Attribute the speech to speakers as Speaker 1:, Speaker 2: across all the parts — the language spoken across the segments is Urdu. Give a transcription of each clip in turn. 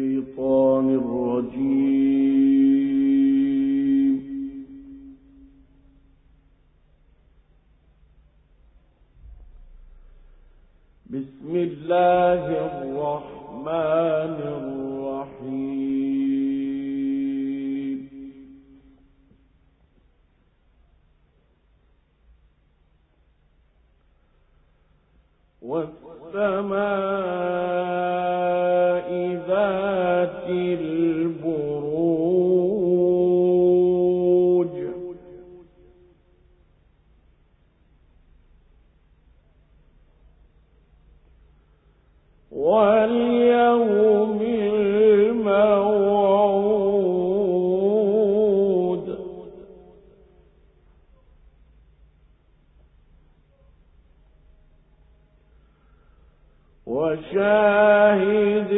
Speaker 1: الشيطان الرجيم. وشاهد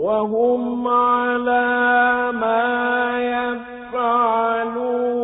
Speaker 1: وهم على ما يفعلون.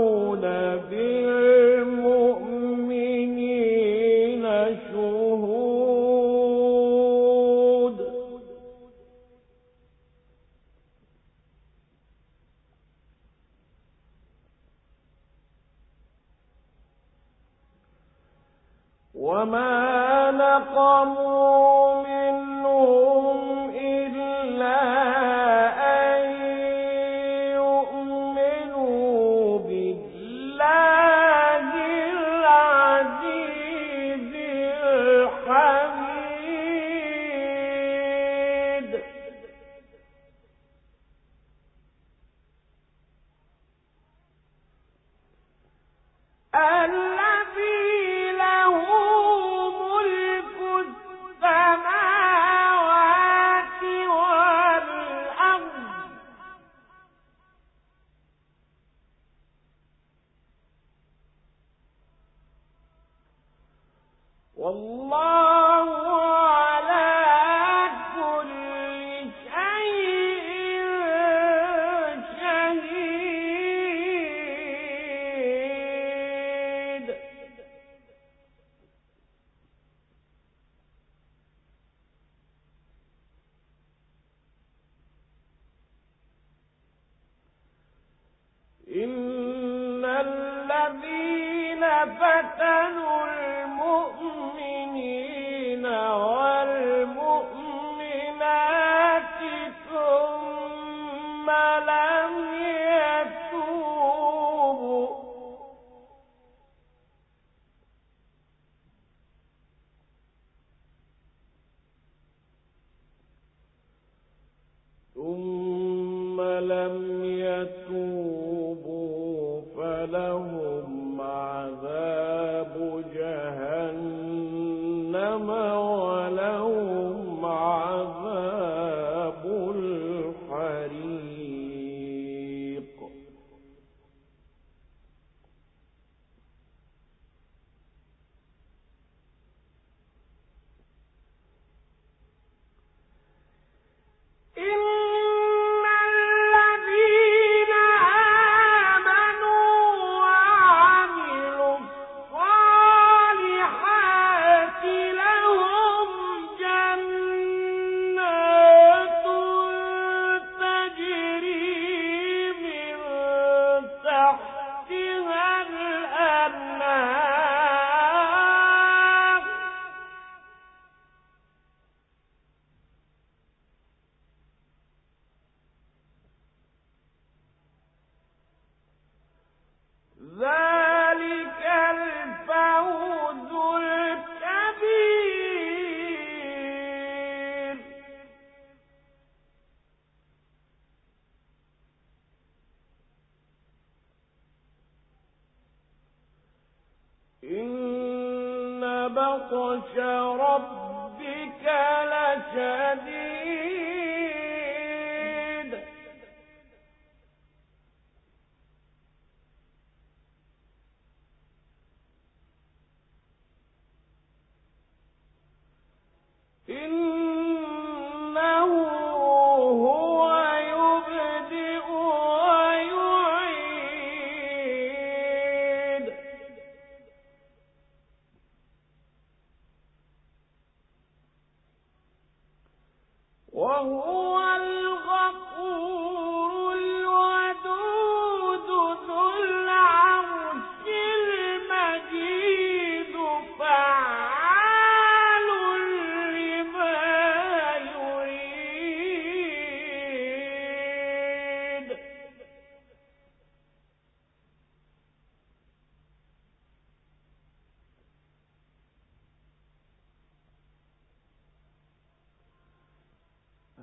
Speaker 1: أن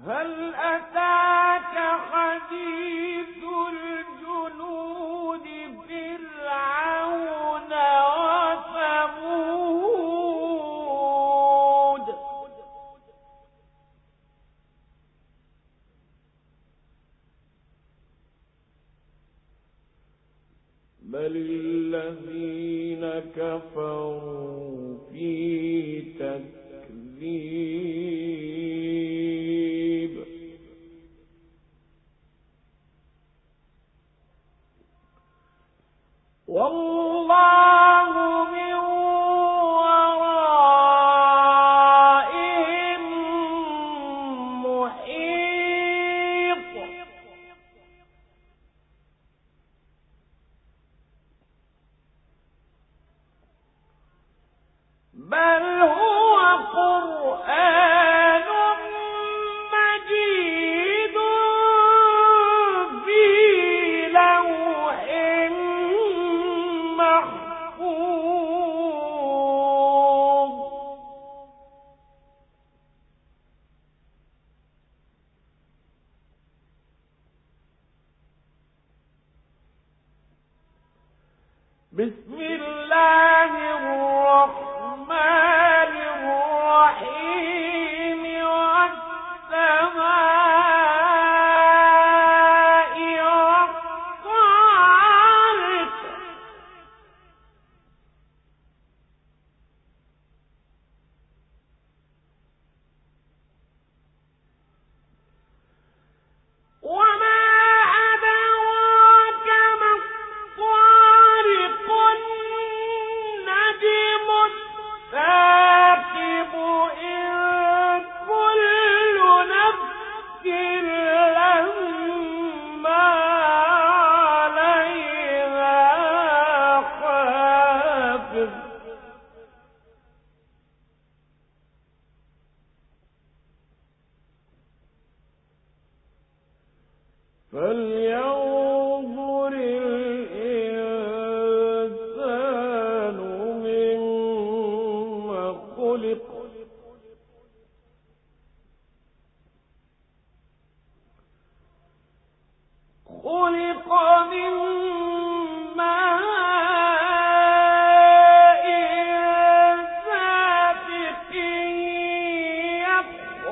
Speaker 1: هل أتاك حديث بل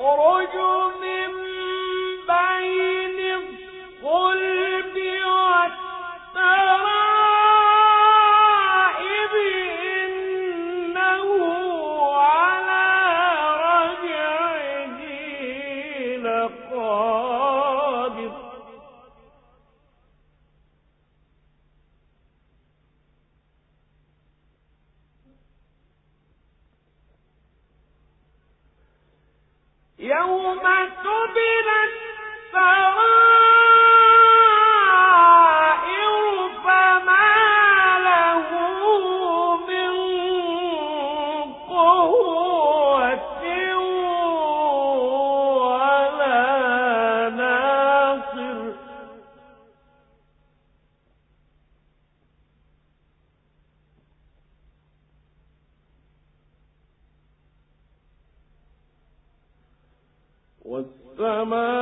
Speaker 1: يخرج من والسماء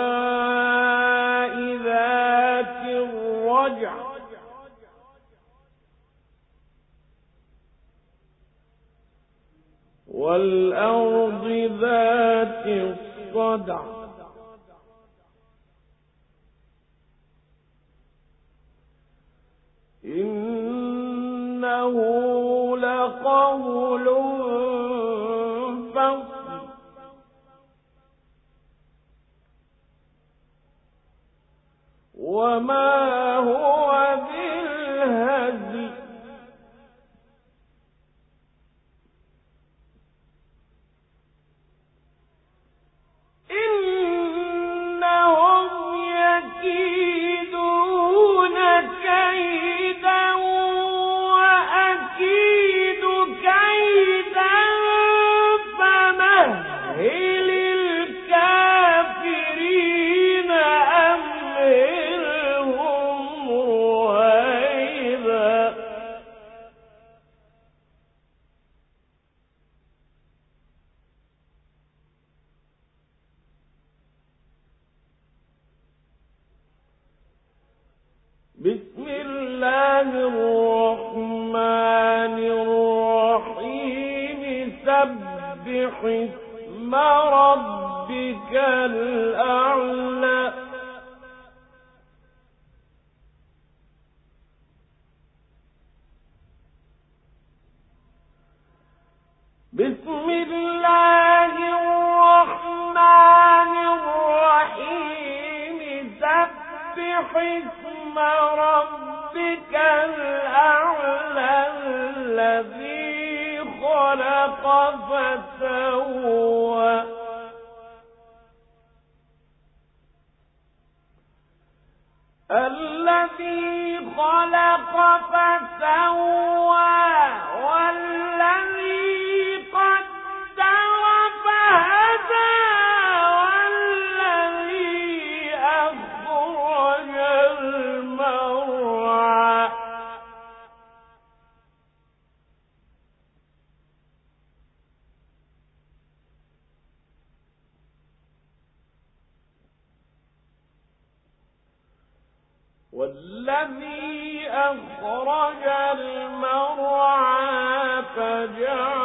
Speaker 1: أخرج المرعى فجعل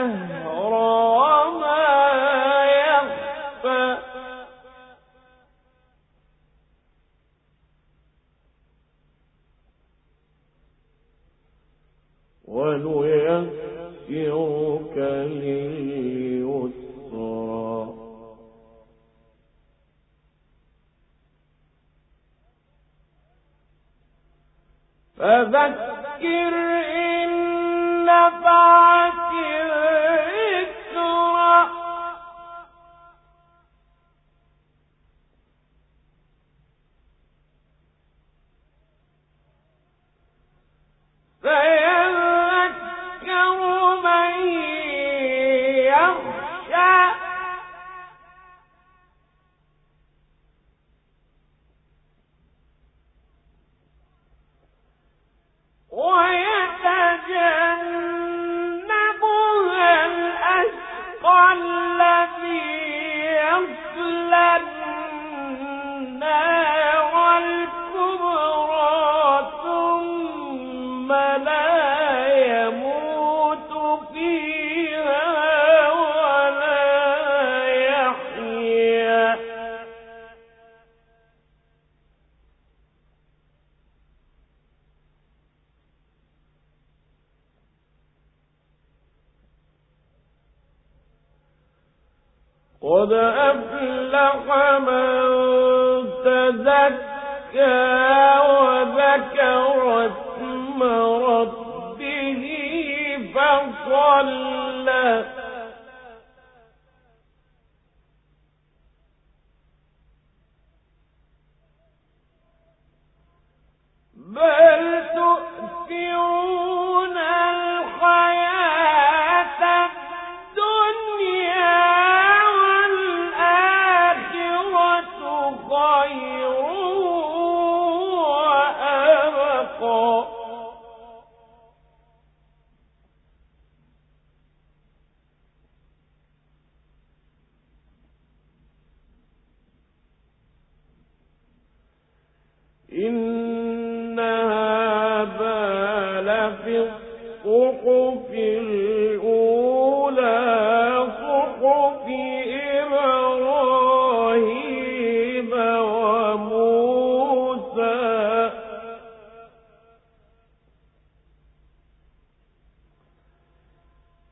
Speaker 1: ہوں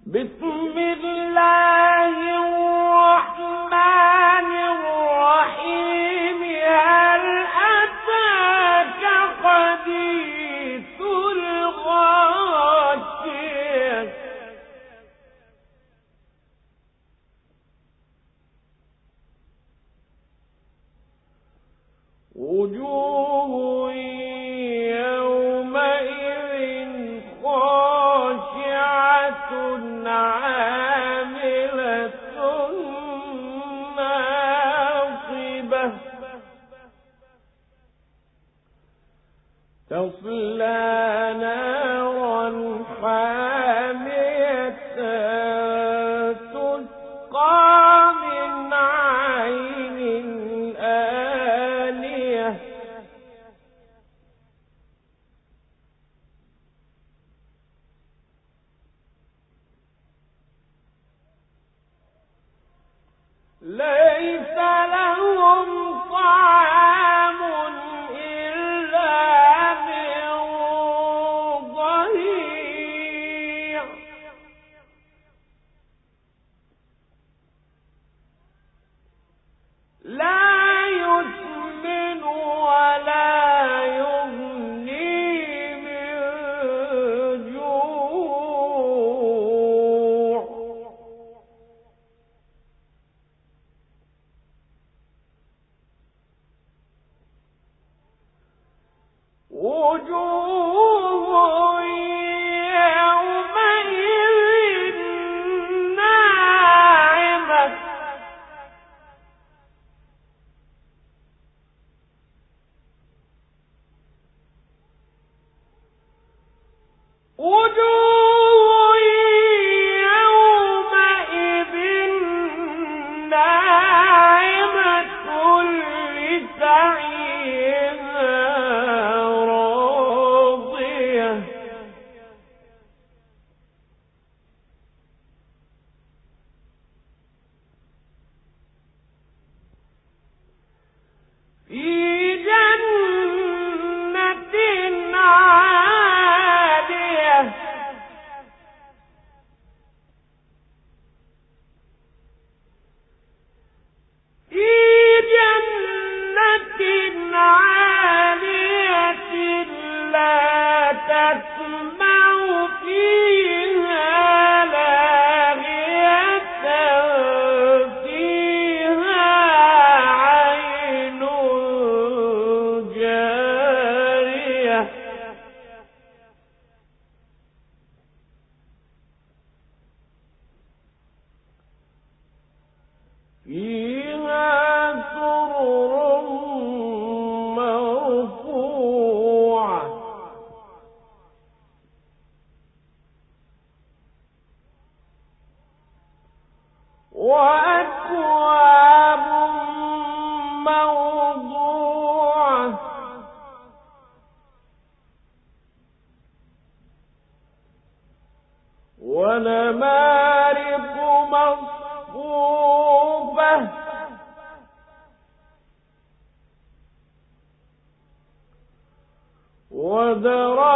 Speaker 1: بسم اللہ ذرا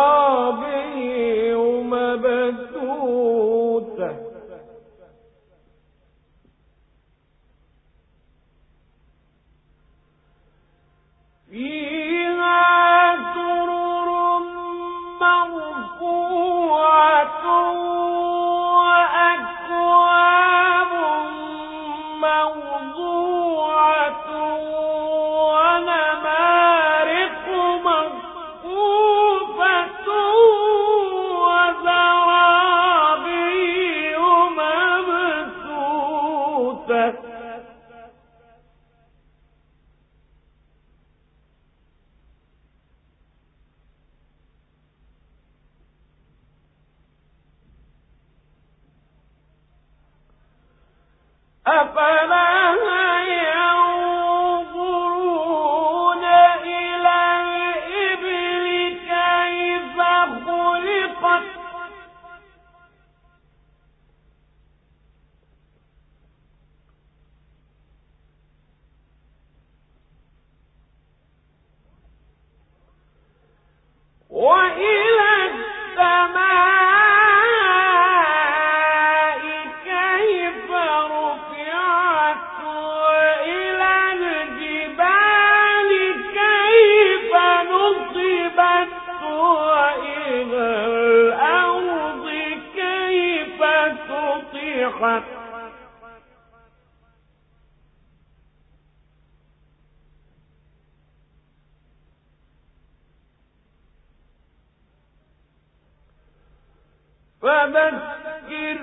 Speaker 1: فذكر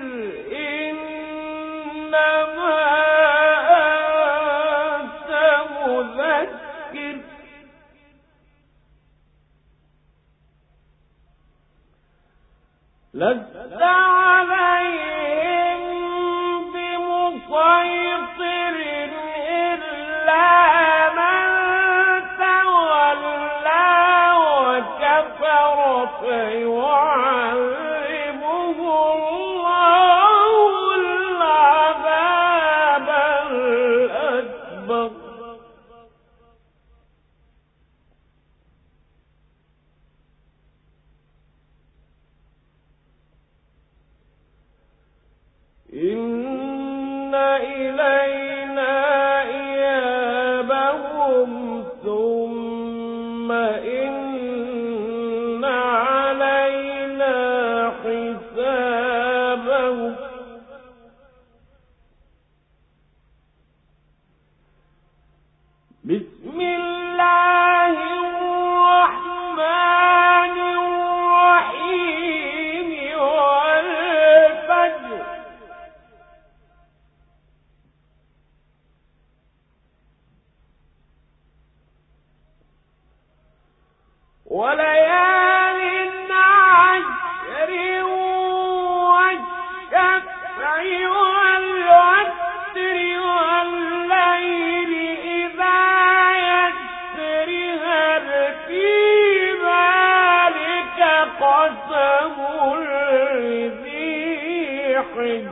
Speaker 1: إنما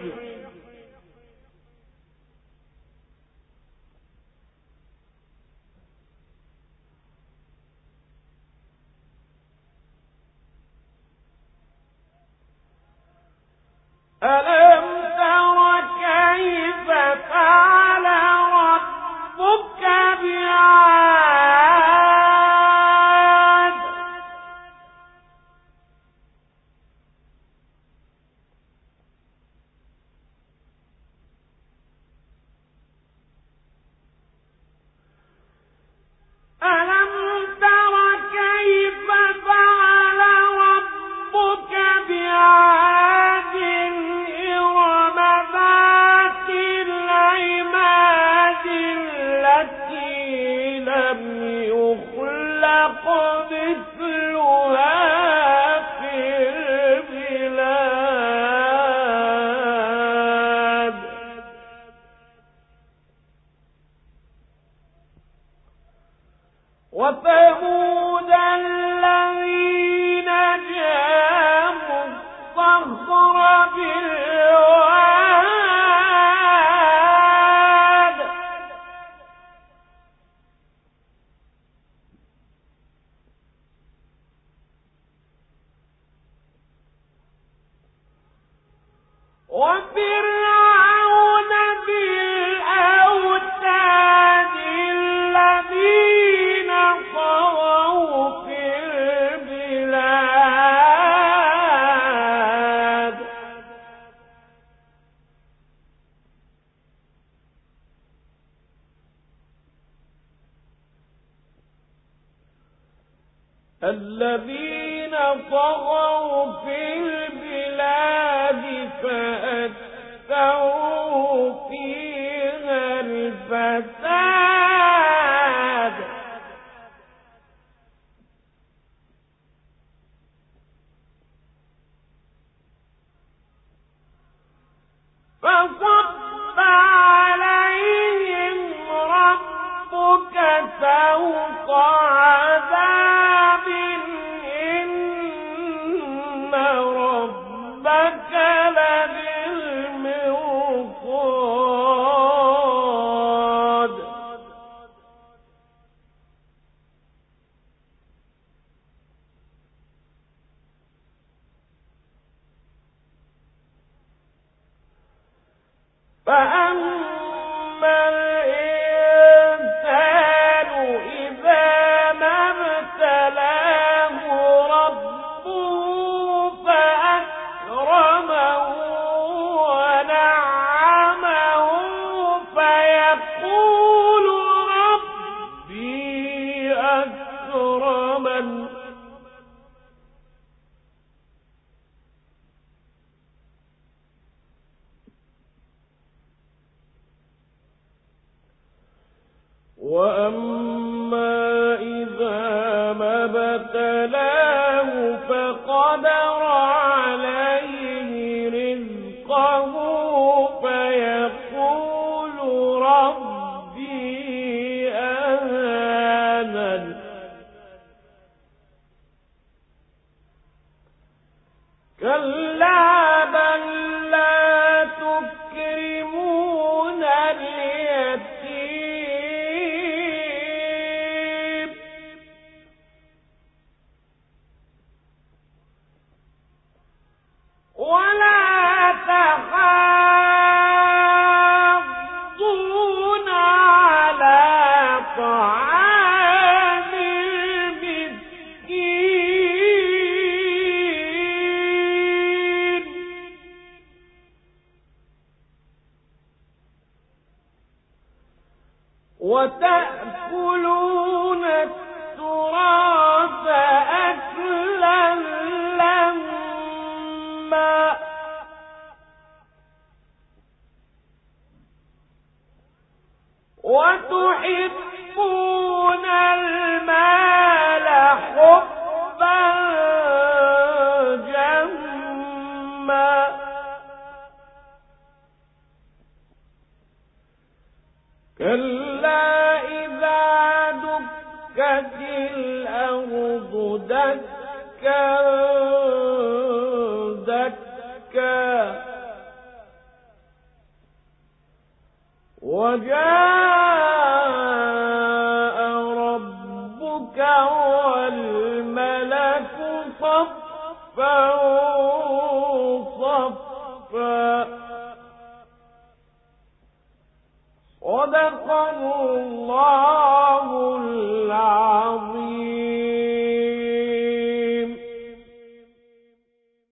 Speaker 1: دیجیے الذين طغوا في البلاد فأتوا فيها الفتح. فأ کل الله